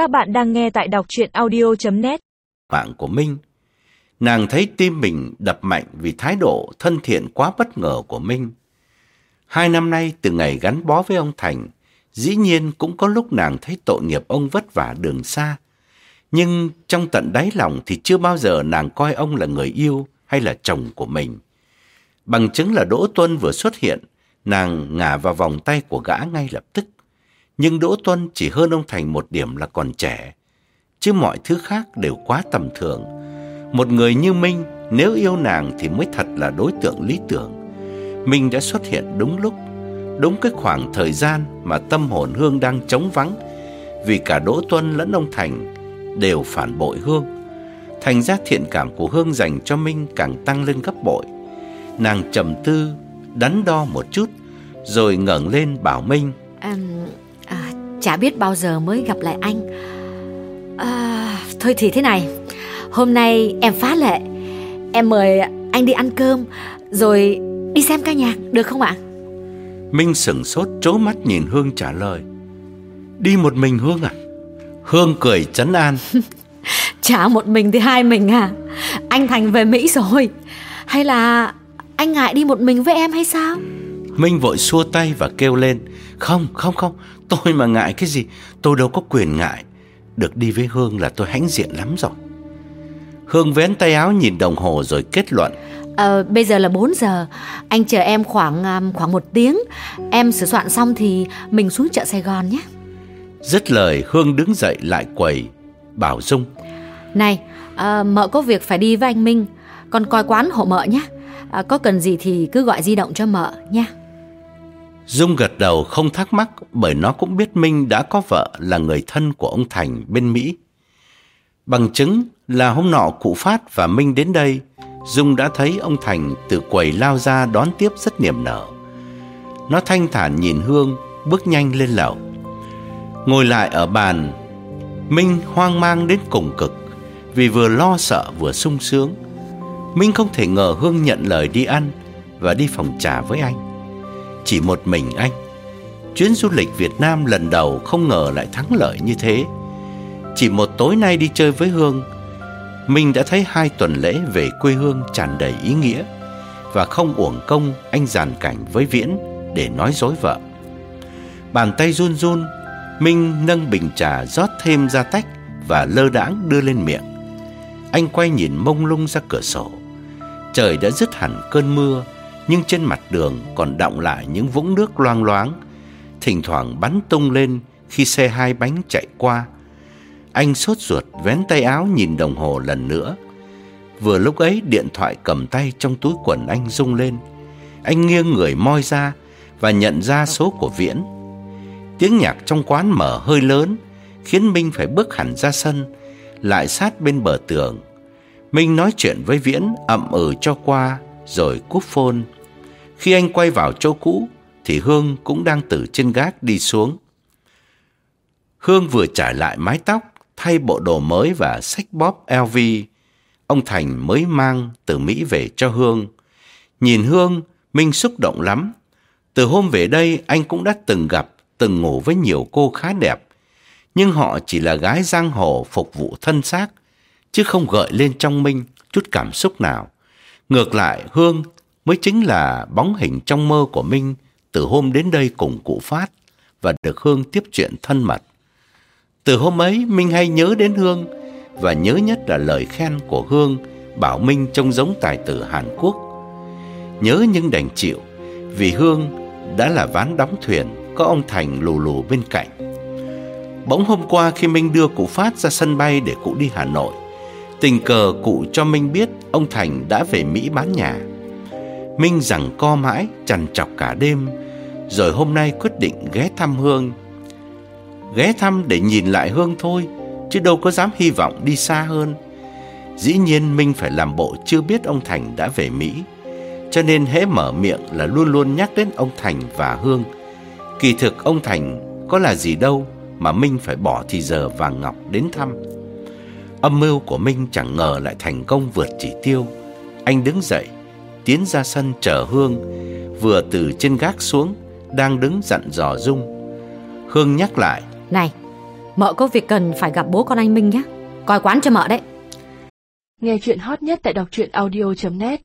Các bạn đang nghe tại đọc chuyện audio.net Mạng của Minh Nàng thấy tim mình đập mạnh vì thái độ thân thiện quá bất ngờ của Minh. Hai năm nay từ ngày gắn bó với ông Thành, dĩ nhiên cũng có lúc nàng thấy tội nghiệp ông vất vả đường xa. Nhưng trong tận đáy lòng thì chưa bao giờ nàng coi ông là người yêu hay là chồng của mình. Bằng chứng là Đỗ Tuân vừa xuất hiện, nàng ngả vào vòng tay của gã ngay lập tức. Nhưng Đỗ Tuân chỉ hơn ông Thành một điểm là còn trẻ, chứ mọi thứ khác đều quá tầm thường. Một người như Minh, nếu yêu nàng thì mới thật là đối tượng lý tưởng. Minh đã xuất hiện đúng lúc, đúng cái khoảng thời gian mà tâm hồn Hương đang trống vắng, vì cả Đỗ Tuân lẫn ông Thành đều phản bội Hương. Thành ra thiện cảm của Hương dành cho Minh càng tăng lên gấp bội. Nàng trầm tư, đắn đo một chút, rồi ngẩng lên bảo Minh. À, chả biết bao giờ mới gặp lại anh. À, Thôi thì thế này Hôm nay em phá lệ. Em mời anh đi ăn cơm Rồi đi xem ca nhạc Được không ạ? Minh sửng sốt trố mắt nhìn Hương trả lời. Đi một mình Hương à? Hương cười chấn an. Chả một mình thì hai mình à? Anh Thành về Mỹ rồi. Hay là anh ngại đi một mình với em hay sao Minh vội xua tay và kêu lên Không không không Tôi mà ngại cái gì? Tôi đâu có quyền ngại. Được đi với Hương là tôi hãnh diện lắm rồi. Hương vén tay áo nhìn đồng hồ rồi kết luận. À, Bây giờ là 4 giờ. Anh chờ em khoảng à, khoảng một tiếng. Em sửa soạn xong thì mình xuống chợ Sài Gòn nhé. Dứt lời Hương đứng dậy lại quầy Bảo Dung. Này à, mợ có việc phải đi với anh Minh. Con coi quán hộ mợ nhé. À, Có cần gì thì cứ gọi di động cho mợ nha Dung gật đầu không thắc mắc bởi nó cũng biết Minh đã có vợ là người thân của ông Thành bên Mỹ. Bằng chứng là hôm nọ cụ Phát và Minh đến đây, Dung đã thấy ông Thành từ quầy lao ra đón tiếp rất niềm nở. Nó thanh thản nhìn Hương, bước nhanh lên lầu. Ngồi lại ở bàn, Minh hoang mang đến cùng cực vì vừa lo sợ vừa sung sướng. Minh không thể ngờ Hương nhận lời đi ăn và đi phòng trà với anh. Chỉ một mình anh. Chuyến du lịch Việt Nam lần đầu không ngờ lại thắng lợi như thế. Chỉ một tối nay đi chơi với Hương, mình đã thấy hai tuần lễ về quê hương tràn đầy ý nghĩa. Và không uổng công, anh giàn cảnh với Viễn để nói dối vợ. Bàn tay run run, Minh nâng bình trà rót thêm ra tách Và lơ đãng đưa lên miệng. Anh quay nhìn mông lung ra cửa sổ. Trời đã dứt hẳn cơn mưa nhưng trên mặt đường còn đọng lại những vũng nước loang loáng, thỉnh thoảng bắn tung lên khi xe hai bánh chạy qua. Anh sốt ruột vén tay áo nhìn đồng hồ lần nữa. Vừa lúc ấy điện thoại cầm tay trong túi quần anh rung lên. Anh nghiêng người moi ra và nhận ra số của Viễn. Tiếng nhạc trong quán mở hơi lớn, khiến Minh phải bước hẳn ra sân, lại sát bên bờ tường. Minh nói chuyện với Viễn ậm ừ cho qua rồi cúp phone. Khi anh quay vào chỗ cũ thì Hương cũng đang từ trên gác đi xuống. Hương vừa trải lại mái tóc, thay bộ đồ mới và sách bóp LV. Ông Thành mới mang từ Mỹ về cho Hương. Nhìn Hương, Minh xúc động lắm. Từ hôm về đây anh cũng đã từng gặp, từng ngủ với nhiều cô khá đẹp. Nhưng họ chỉ là gái giang hồ phục vụ thân xác, chứ không gợi lên trong Minh chút cảm xúc nào. Ngược lại, Hương mới chính là bóng hình trong mơ của Minh từ hôm đến đây cùng cụ Phát và được Hương tiếp chuyện thân mật. Từ hôm ấy, Minh hay nhớ đến Hương và nhớ nhất là lời khen của Hương bảo Minh trông giống tài tử Hàn Quốc. Nhớ nhưng đành chịu vì Hương đã là ván đóng thuyền có ông Thành lù lù bên cạnh. Bỗng hôm qua khi Minh đưa cụ Phát ra sân bay để cụ đi Hà Nội, tình cờ cụ cho Minh biết ông Thành đã về Mỹ bán nhà. Minh rằng co mãi, chằn chọc cả đêm, rồi hôm nay quyết định ghé thăm Hương. Ghé thăm để nhìn lại Hương thôi, chứ đâu có dám hy vọng đi xa hơn. Dĩ nhiên Minh phải làm bộ chưa biết ông Thành đã về Mỹ, cho nên hễ mở miệng là luôn luôn nhắc đến ông Thành và Hương. Kỳ thực ông Thành có là gì đâu mà Minh phải bỏ thì giờ vàng ngọc đến thăm. Âm mưu của Minh chẳng ngờ lại thành công vượt chỉ tiêu. Anh đứng dậy, tiến ra sân chờ Hương, vừa từ trên gác xuống, đang đứng dặn dò Dung. Hương nhắc lại. Này, Mợ có việc cần phải gặp bố con anh Minh nhé Coi quán cho mợ đấy Nghe chuyện hot nhất tại đọc truyện audio.net